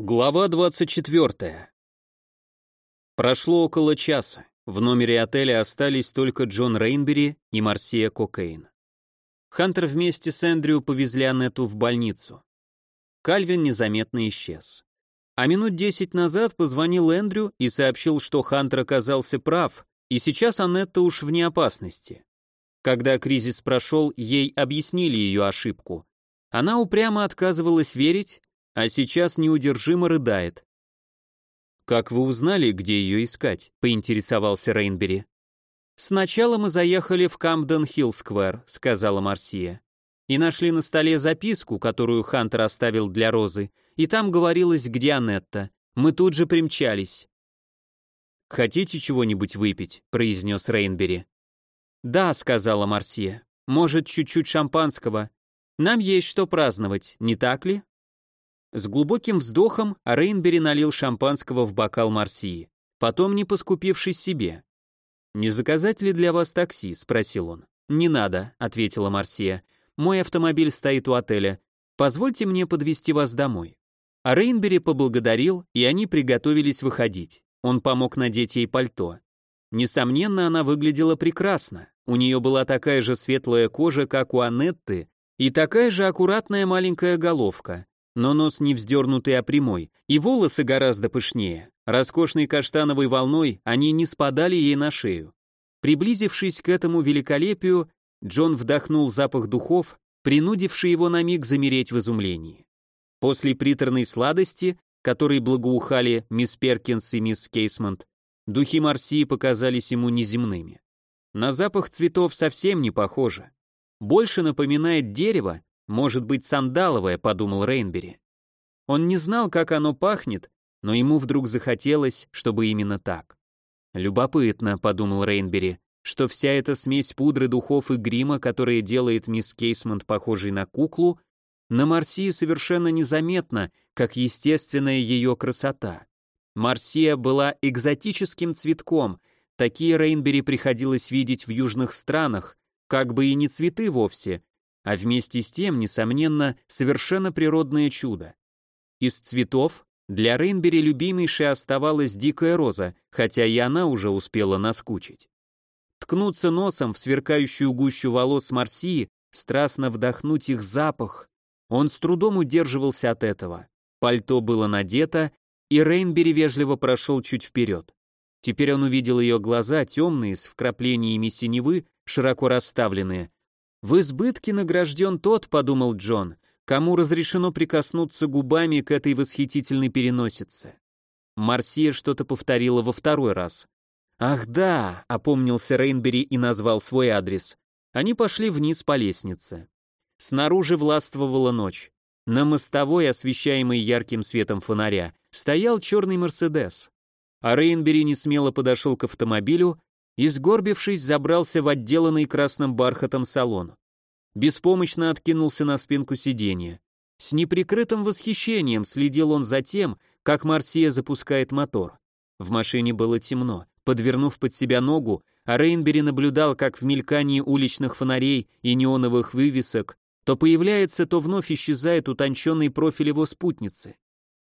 Глава 24. Прошло около часа. В номере отеля остались только Джон Рейнбери и Марсия Кокейн. Хантер вместе с Эндрю повезли Аннету в больницу. Кальвин незаметно исчез. А минут десять назад позвонил Эндрю и сообщил, что Хантер оказался прав, и сейчас Аннетта уж вне опасности. Когда кризис прошел, ей объяснили ее ошибку. Она упрямо отказывалась верить, а сейчас неудержимо рыдает. «Как вы узнали, где ее искать?» — поинтересовался Рейнбери. «Сначала мы заехали в Камден-Хилл-сквер», — сказала Марсия, «и нашли на столе записку, которую Хантер оставил для Розы, и там говорилось, где Анетта. Мы тут же примчались». «Хотите чего-нибудь выпить?» — произнес Рейнбери. «Да», — сказала Марсия, «может, чуть-чуть шампанского. Нам есть что праздновать, не так ли?» С глубоким вздохом Рейнбери налил шампанского в бокал Марсии, потом не поскупившись себе. «Не заказать ли для вас такси?» — спросил он. «Не надо», — ответила Марсия. «Мой автомобиль стоит у отеля. Позвольте мне подвести вас домой». А Рейнбери поблагодарил, и они приготовились выходить. Он помог надеть ей пальто. Несомненно, она выглядела прекрасно. У нее была такая же светлая кожа, как у Анетты, и такая же аккуратная маленькая головка но нос не вздернутый, а прямой, и волосы гораздо пышнее. Роскошной каштановой волной они не спадали ей на шею. Приблизившись к этому великолепию, Джон вдохнул запах духов, принудивший его на миг замереть в изумлении. После приторной сладости, которой благоухали мисс Перкинс и мисс Кейсмонт, духи Марсии показались ему неземными. На запах цветов совсем не похоже. Больше напоминает дерево, может быть, сандаловое, подумал Рейнбери. Он не знал, как оно пахнет, но ему вдруг захотелось, чтобы именно так. Любопытно, подумал Рейнбери, что вся эта смесь пудры, духов и грима, которая делает мисс Кейсмонт похожей на куклу, на Марсии совершенно незаметна, как естественная ее красота. Марсия была экзотическим цветком, такие Рейнбери приходилось видеть в южных странах, как бы и не цветы вовсе, а вместе с тем, несомненно, совершенно природное чудо. Из цветов для Рейнбери любимейшей оставалась дикая роза, хотя и она уже успела наскучить. Ткнуться носом в сверкающую гущу волос Марсии, страстно вдохнуть их запах. Он с трудом удерживался от этого. Пальто было надето, и Рейнбери вежливо прошел чуть вперед. Теперь он увидел ее глаза, темные, с вкраплениями синевы, широко расставленные, «В избытке награжден тот», — подумал Джон, «кому разрешено прикоснуться губами к этой восхитительной переносице». Марсия что-то повторила во второй раз. «Ах да», — опомнился Рейнбери и назвал свой адрес. Они пошли вниз по лестнице. Снаружи властвовала ночь. На мостовой, освещаемой ярким светом фонаря, стоял черный Мерседес. А Рейнбери не смело подошел к автомобилю и, сгорбившись, забрался в отделанный красным бархатом салон. Беспомощно откинулся на спинку сиденья. С неприкрытым восхищением следил он за тем, как Марсия запускает мотор. В машине было темно. Подвернув под себя ногу, Рейнбери наблюдал, как в мелькании уличных фонарей и неоновых вывесок то появляется, то вновь исчезает утонченный профиль его спутницы.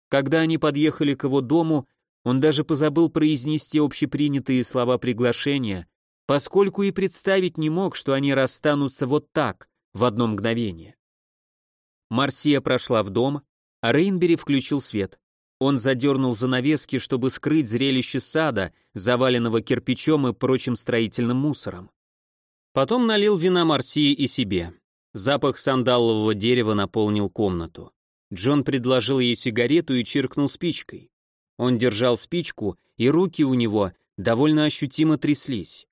Когда они подъехали к его дому, он даже позабыл произнести общепринятые слова приглашения, поскольку и представить не мог, что они расстанутся вот так, в одно мгновение. Марсия прошла в дом, а Рейнбери включил свет. Он задернул занавески, чтобы скрыть зрелище сада, заваленного кирпичом и прочим строительным мусором. Потом налил вина Марсии и себе. Запах сандалового дерева наполнил комнату. Джон предложил ей сигарету и чиркнул спичкой. Он держал спичку, и руки у него довольно ощутимо тряслись.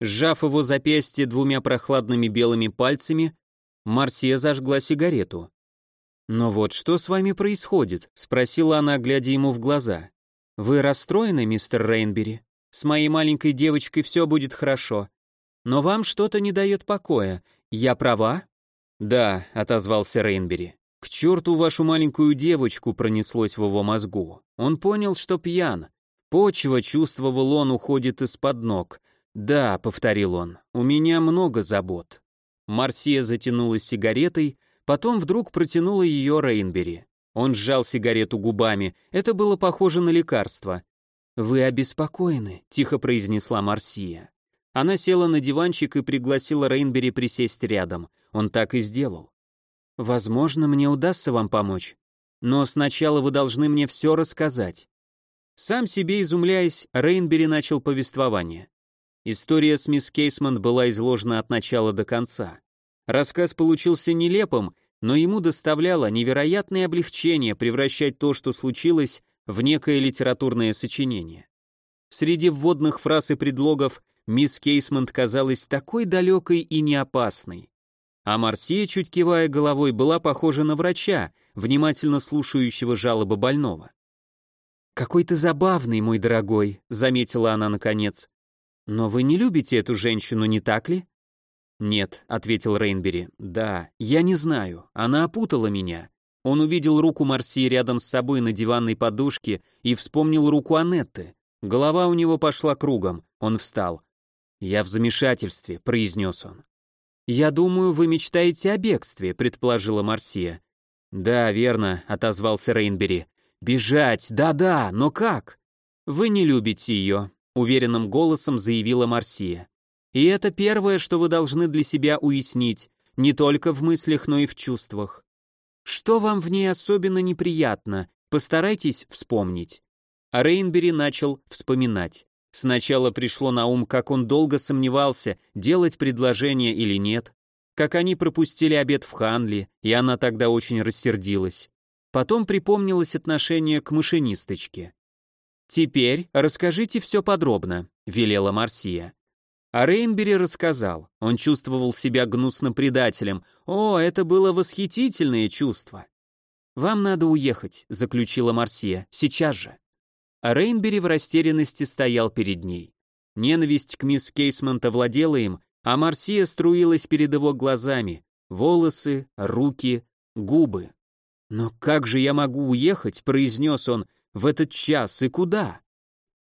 Сжав его запястье двумя прохладными белыми пальцами, Марсия зажгла сигарету. «Но вот что с вами происходит?» — спросила она, глядя ему в глаза. «Вы расстроены, мистер Рейнбери? С моей маленькой девочкой все будет хорошо. Но вам что-то не дает покоя. Я права?» «Да», — отозвался Рейнбери. К черту вашу маленькую девочку пронеслось в его мозгу. Он понял, что пьян. Почва, чувствовал он, уходит из-под ног. «Да», — повторил он, — «у меня много забот». Марсия затянулась сигаретой, потом вдруг протянула ее Рейнбери. Он сжал сигарету губами. Это было похоже на лекарство. «Вы обеспокоены», — тихо произнесла Марсия. Она села на диванчик и пригласила Рейнбери присесть рядом. Он так и сделал. «Возможно, мне удастся вам помочь. Но сначала вы должны мне все рассказать». Сам себе изумляясь, Рейнбери начал повествование. История с мисс Кейсман была изложена от начала до конца. Рассказ получился нелепым, но ему доставляло невероятное облегчение превращать то, что случилось, в некое литературное сочинение. Среди вводных фраз и предлогов мисс Кейсмонт казалась такой далекой и неопасной. А Марсия, чуть кивая головой, была похожа на врача, внимательно слушающего жалобы больного. «Какой ты забавный, мой дорогой», — заметила она наконец. «Но вы не любите эту женщину, не так ли?» «Нет», — ответил Рейнбери. «Да, я не знаю. Она опутала меня». Он увидел руку Марсии рядом с собой на диванной подушке и вспомнил руку Анетты. Голова у него пошла кругом. Он встал. «Я в замешательстве», — произнес он. «Я думаю, вы мечтаете о бегстве», — предположила Марсия. «Да, верно», — отозвался Рейнбери. «Бежать, да-да, но как?» «Вы не любите ее», — уверенным голосом заявила Марсия. «И это первое, что вы должны для себя уяснить, не только в мыслях, но и в чувствах. Что вам в ней особенно неприятно, постарайтесь вспомнить». А Рейнбери начал вспоминать. Сначала пришло на ум, как он долго сомневался, делать предложение или нет, как они пропустили обед в Ханли, и она тогда очень рассердилась. Потом припомнилось отношение к машинисточке. «Теперь расскажите все подробно», — велела Марсия. А Рейнбери рассказал. Он чувствовал себя гнусным предателем. О, это было восхитительное чувство. «Вам надо уехать», — заключила Марсия, — «сейчас же». А Рейнбери в растерянности стоял перед ней. Ненависть к мисс Кейсмонт овладела им, а Марсия струилась перед его глазами. Волосы, руки, губы. «Но как же я могу уехать?» — произнес он. «В этот час и куда?»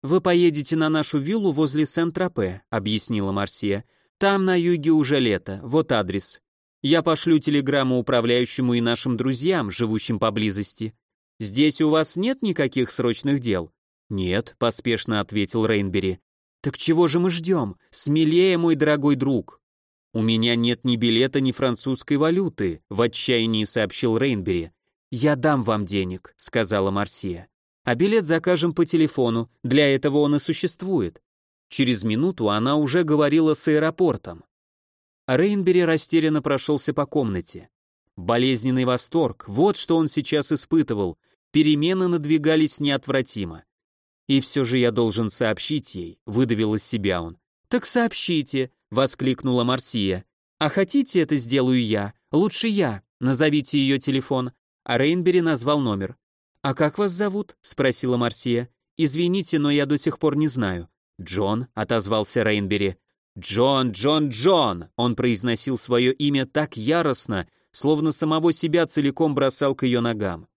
«Вы поедете на нашу виллу возле Сент-Тропе», — объяснила Марсия. «Там на юге уже лето, вот адрес. Я пошлю телеграмму управляющему и нашим друзьям, живущим поблизости. Здесь у вас нет никаких срочных дел?» «Нет», — поспешно ответил Рейнбери. «Так чего же мы ждем? Смелее, мой дорогой друг!» «У меня нет ни билета, ни французской валюты», — в отчаянии сообщил Рейнбери. «Я дам вам денег», — сказала Марсия. «А билет закажем по телефону, для этого он и существует». Через минуту она уже говорила с аэропортом. Рейнбери растерянно прошелся по комнате. Болезненный восторг, вот что он сейчас испытывал, перемены надвигались неотвратимо. И все же я должен сообщить ей, выдавил из себя он. Так сообщите, воскликнула Марсия. А хотите, это сделаю я? Лучше я. Назовите ее телефон. А Рейнбери назвал номер. А как вас зовут? спросила Марсия. Извините, но я до сих пор не знаю. Джон, отозвался Рейнбери. Джон, Джон, Джон! Он произносил свое имя так яростно, словно самого себя целиком бросал к ее ногам.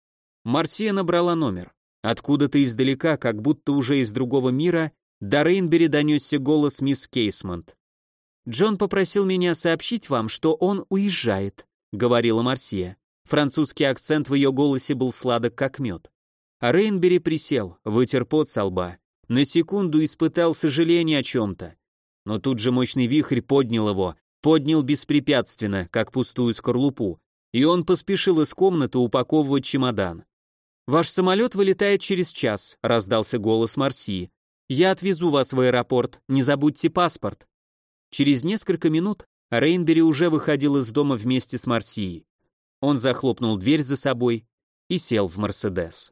Марсия набрала номер. Откуда-то издалека, как будто уже из другого мира, до Рейнбери донесся голос мисс Кейсмонт. «Джон попросил меня сообщить вам, что он уезжает», — говорила Марсия. Французский акцент в ее голосе был сладок, как мед. А Рейнбери присел, вытер пот со лба. На секунду испытал сожаление о чем-то. Но тут же мощный вихрь поднял его, поднял беспрепятственно, как пустую скорлупу, и он поспешил из комнаты упаковывать чемодан. «Ваш самолет вылетает через час», — раздался голос Марси. «Я отвезу вас в аэропорт, не забудьте паспорт». Через несколько минут Рейнбери уже выходил из дома вместе с Марсией. Он захлопнул дверь за собой и сел в Мерседес.